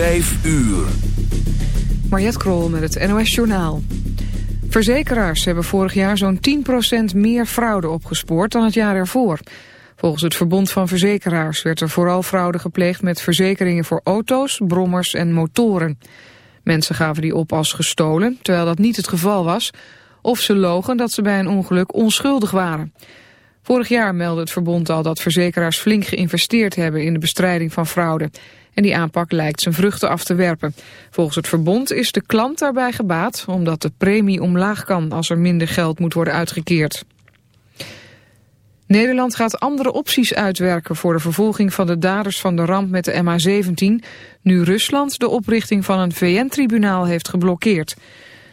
Vijf uur. Mariette Krol met het NOS Journaal. Verzekeraars hebben vorig jaar zo'n 10% meer fraude opgespoord dan het jaar ervoor. Volgens het Verbond van Verzekeraars werd er vooral fraude gepleegd met verzekeringen voor auto's, brommers en motoren. Mensen gaven die op als gestolen, terwijl dat niet het geval was, of ze logen dat ze bij een ongeluk onschuldig waren. Vorig jaar meldde het verbond al dat verzekeraars flink geïnvesteerd hebben in de bestrijding van fraude. En die aanpak lijkt zijn vruchten af te werpen. Volgens het verbond is de klant daarbij gebaat omdat de premie omlaag kan als er minder geld moet worden uitgekeerd. Nederland gaat andere opties uitwerken voor de vervolging van de daders van de ramp met de MH17, nu Rusland de oprichting van een VN-tribunaal heeft geblokkeerd.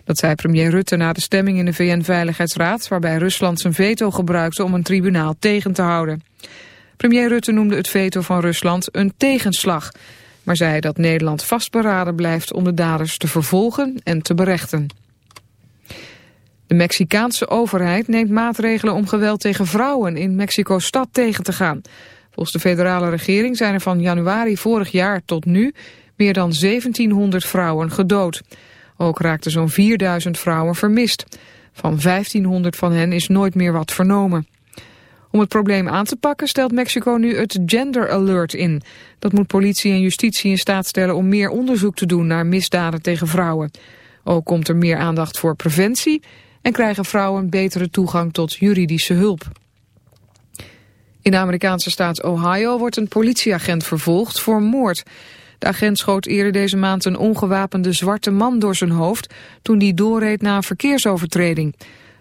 Dat zei premier Rutte na de stemming in de VN-veiligheidsraad... waarbij Rusland zijn veto gebruikte om een tribunaal tegen te houden. Premier Rutte noemde het veto van Rusland een tegenslag... maar zei dat Nederland vastberaden blijft om de daders te vervolgen en te berechten. De Mexicaanse overheid neemt maatregelen om geweld tegen vrouwen in Mexico-stad tegen te gaan. Volgens de federale regering zijn er van januari vorig jaar tot nu meer dan 1700 vrouwen gedood. Ook raakten zo'n 4000 vrouwen vermist. Van 1500 van hen is nooit meer wat vernomen. Om het probleem aan te pakken stelt Mexico nu het Gender Alert in. Dat moet politie en justitie in staat stellen om meer onderzoek te doen naar misdaden tegen vrouwen. Ook komt er meer aandacht voor preventie en krijgen vrouwen betere toegang tot juridische hulp. In de Amerikaanse staat Ohio wordt een politieagent vervolgd voor moord. De agent schoot eerder deze maand een ongewapende zwarte man door zijn hoofd... toen die doorreed na een verkeersovertreding.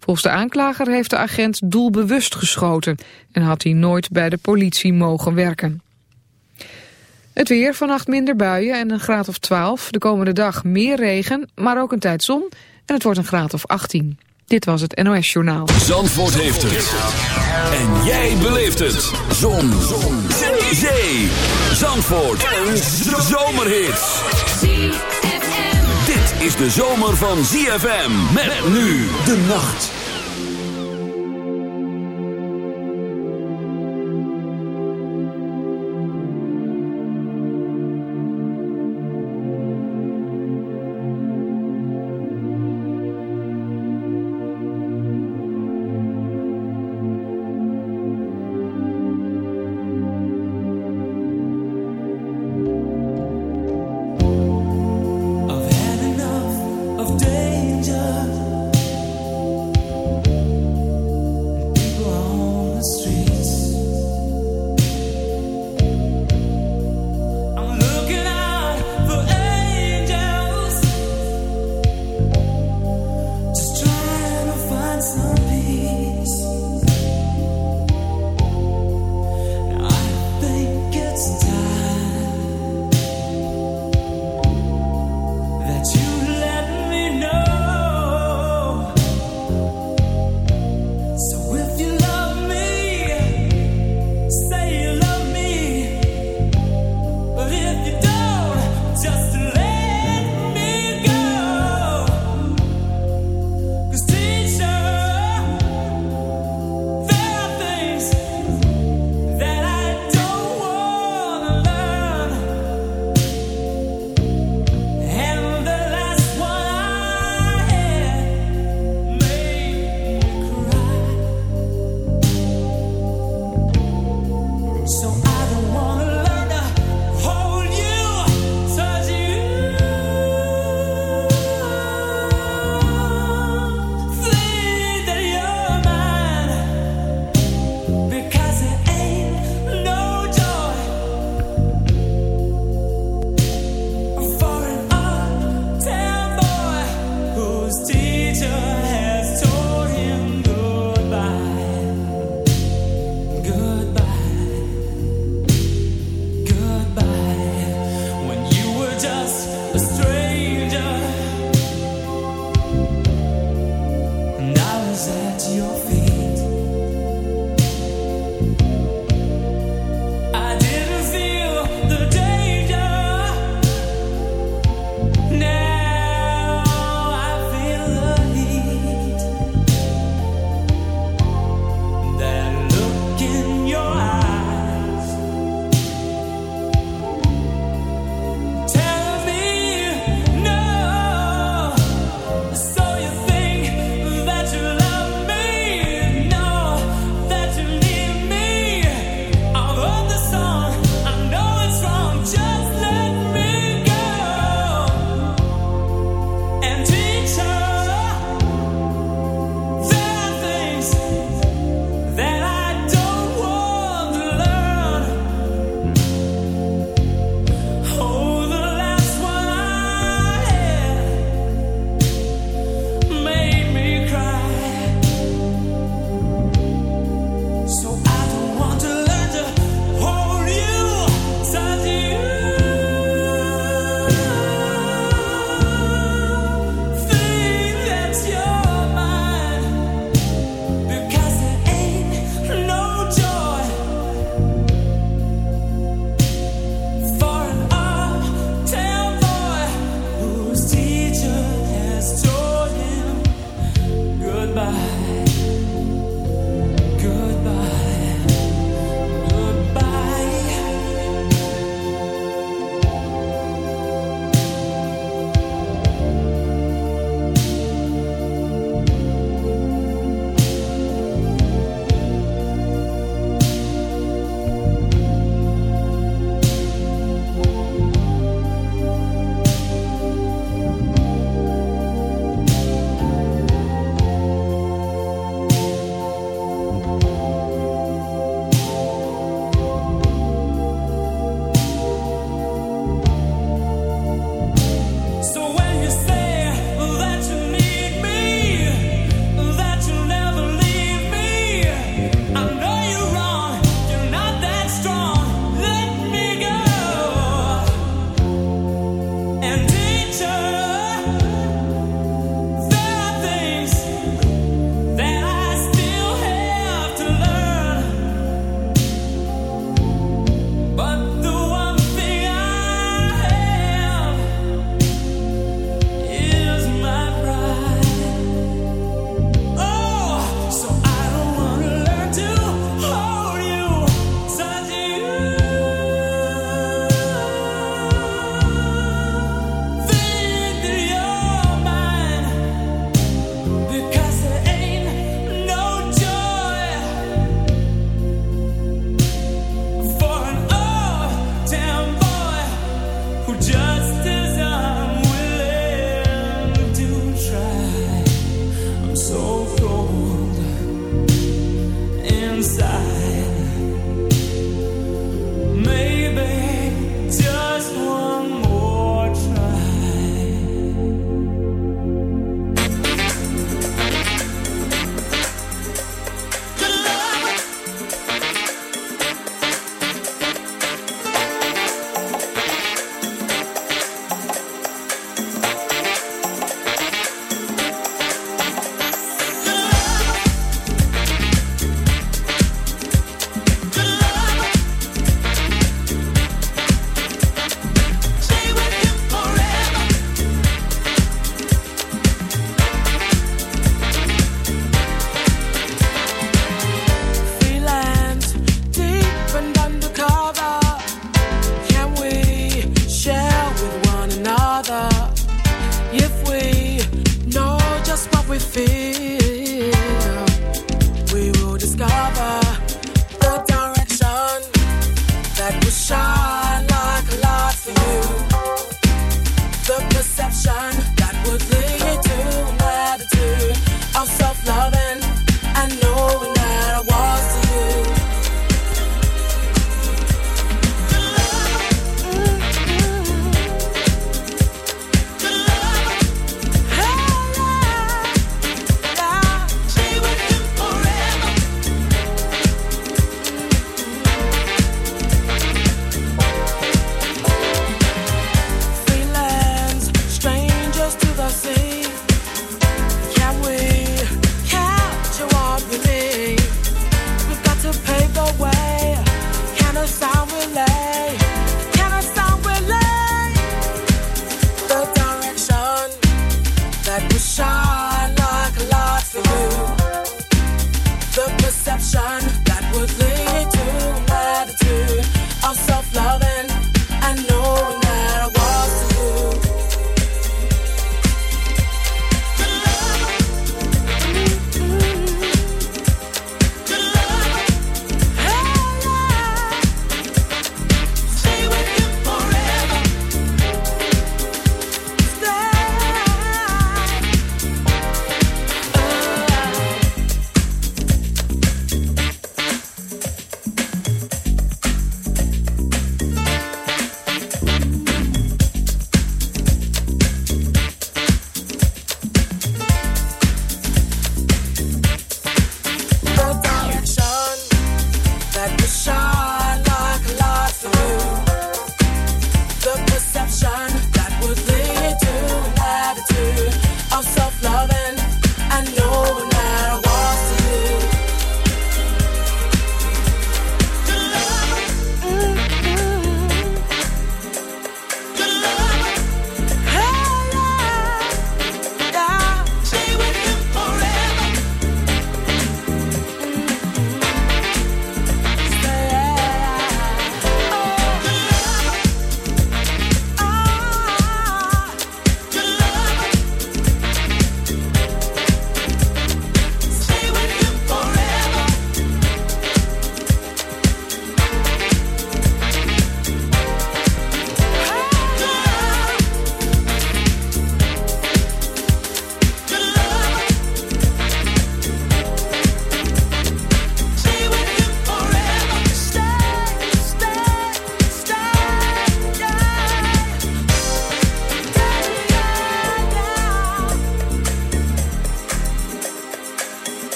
Volgens de aanklager heeft de agent doelbewust geschoten... en had hij nooit bij de politie mogen werken. Het weer, vannacht minder buien en een graad of 12. De komende dag meer regen, maar ook een tijd zon... en het wordt een graad of 18. Dit was het NOS Journaal. Zandvoort heeft het. En jij beleeft het. Zon. Zon. Zee. Zandvoort. Een zomerhit. Dit is de zomer van ZFM. Met nu de nacht.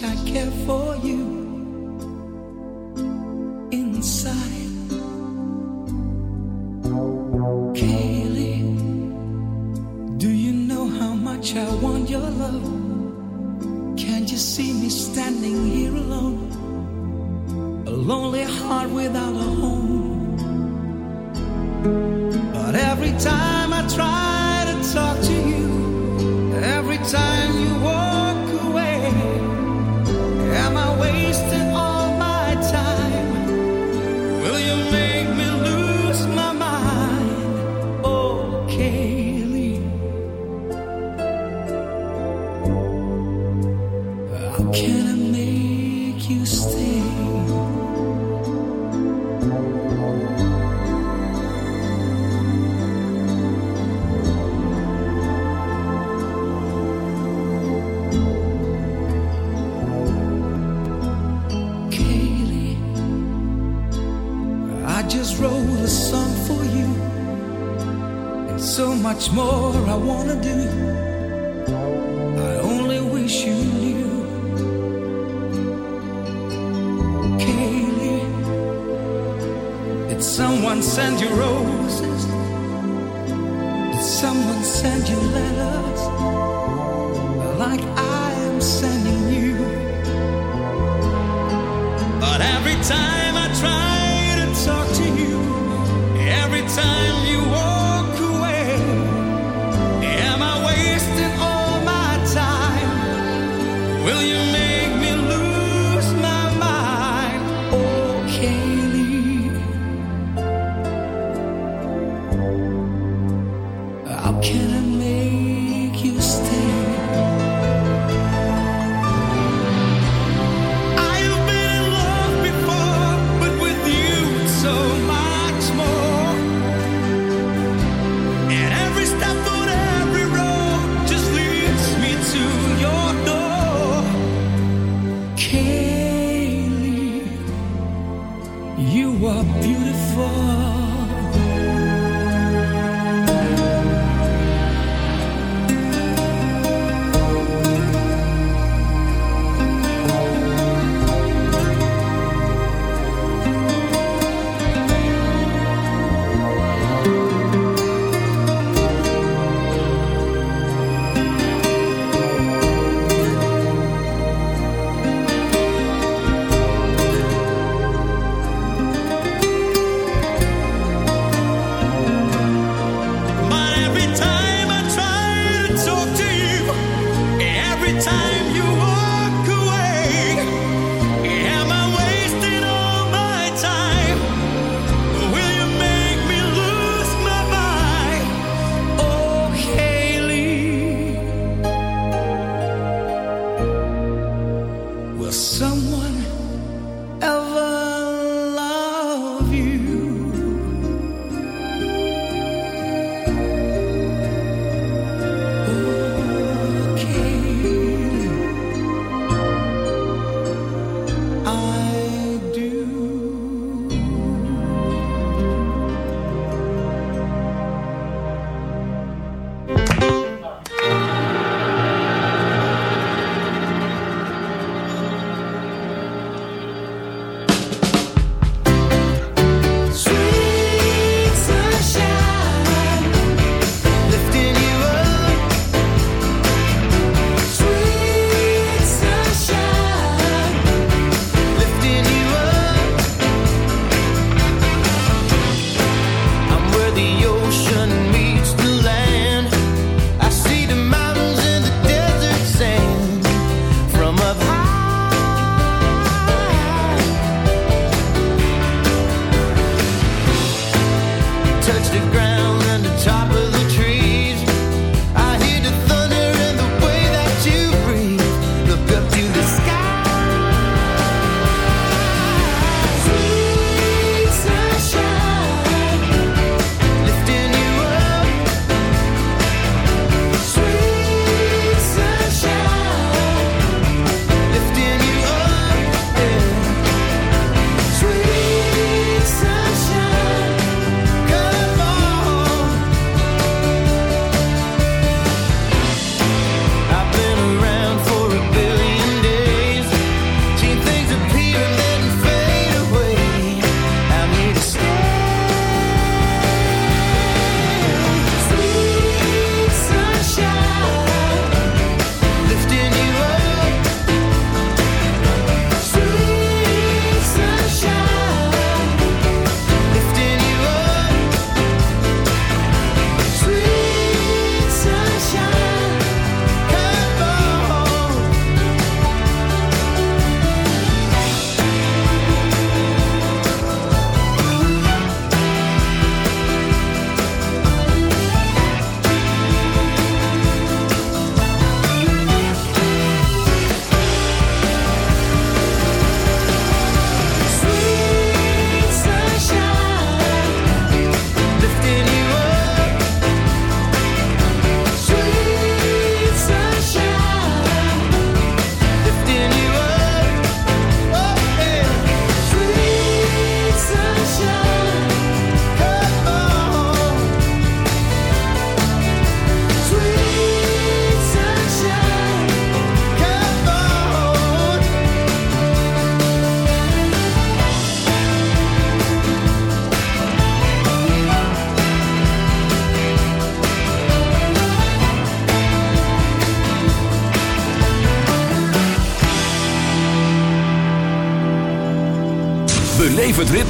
I care for you. kill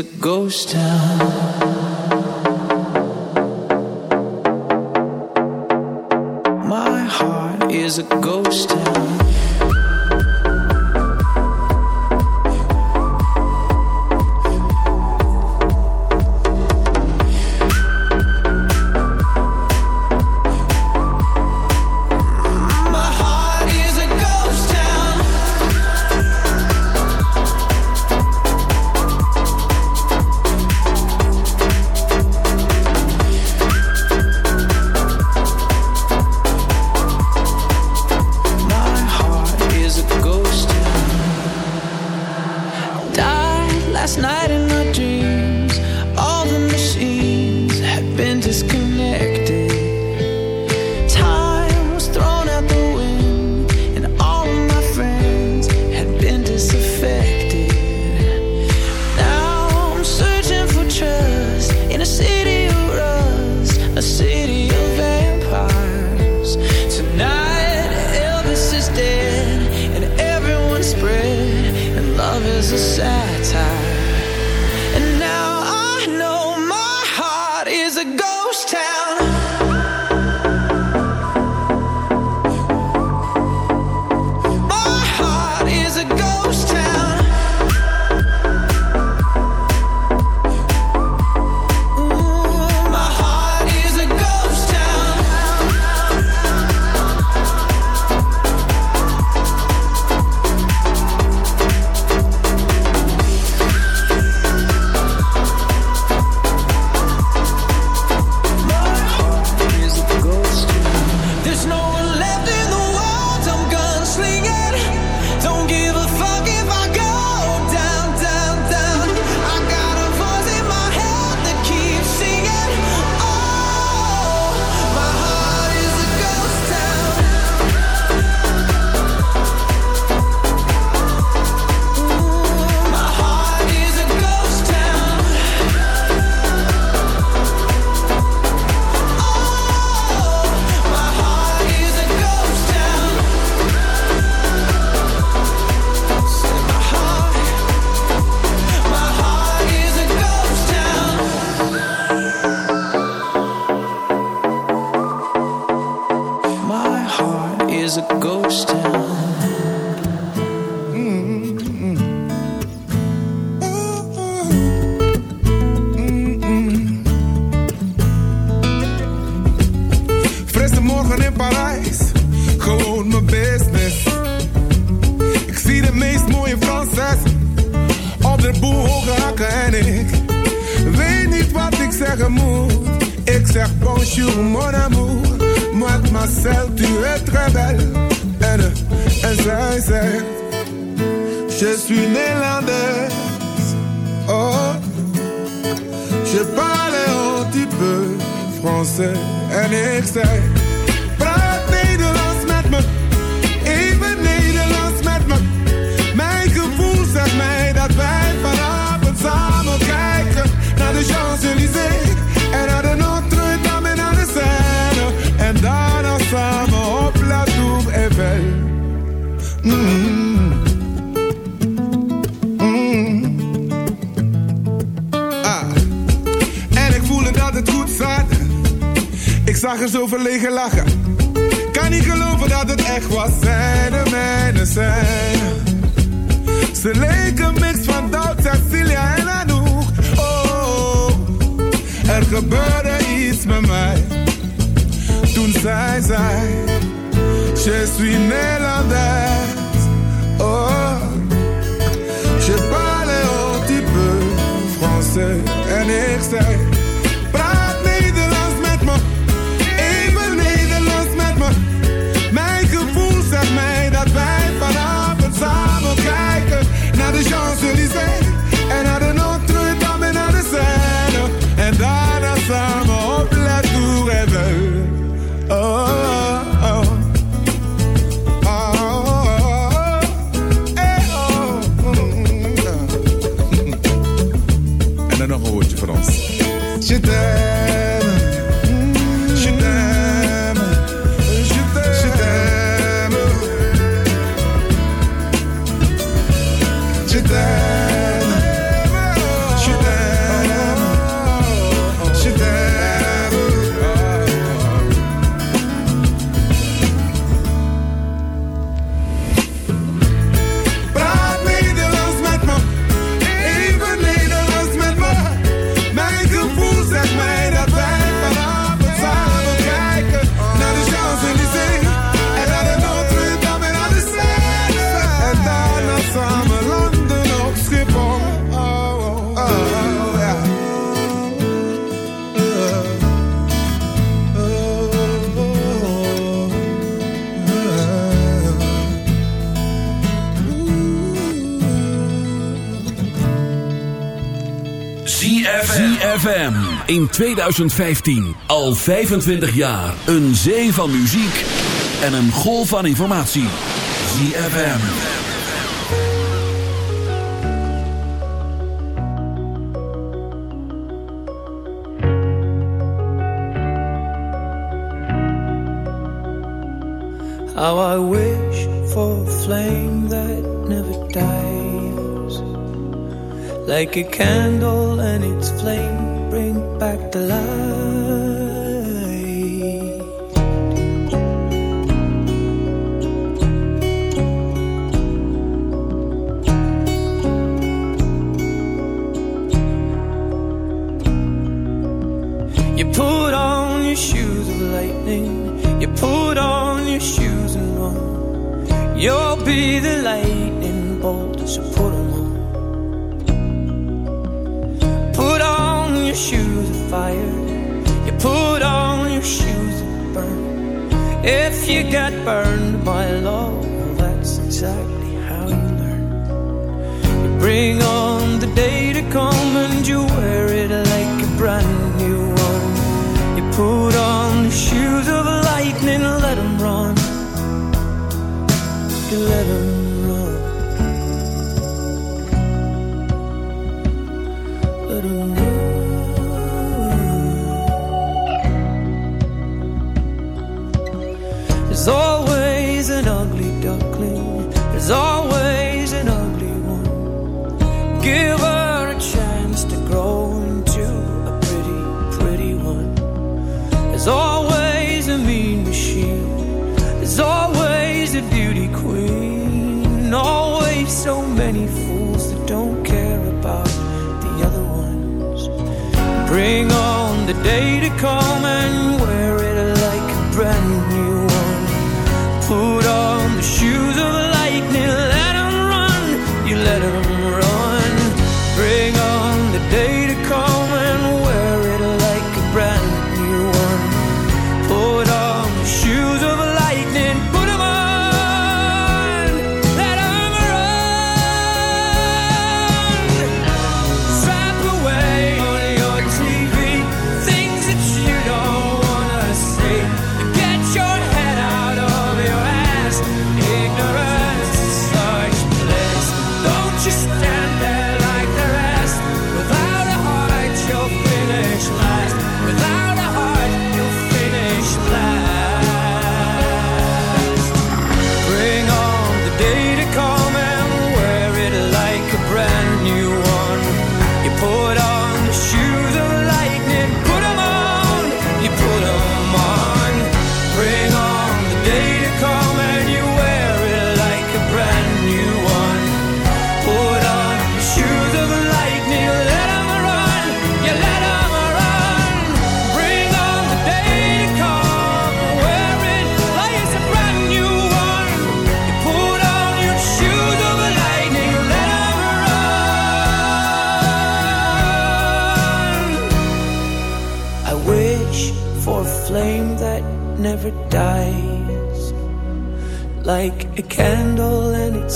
A in 2015. Al 25 jaar. Een zee van muziek en een golf van informatie. ZFM. How I wish for a flame that never dies. Like a candle and its flame bring back the love.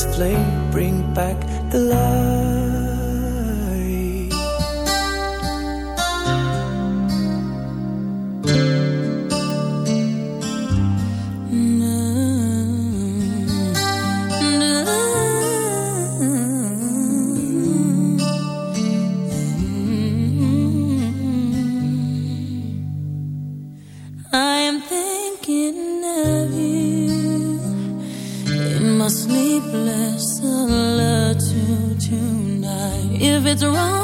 flame bring back it's wrong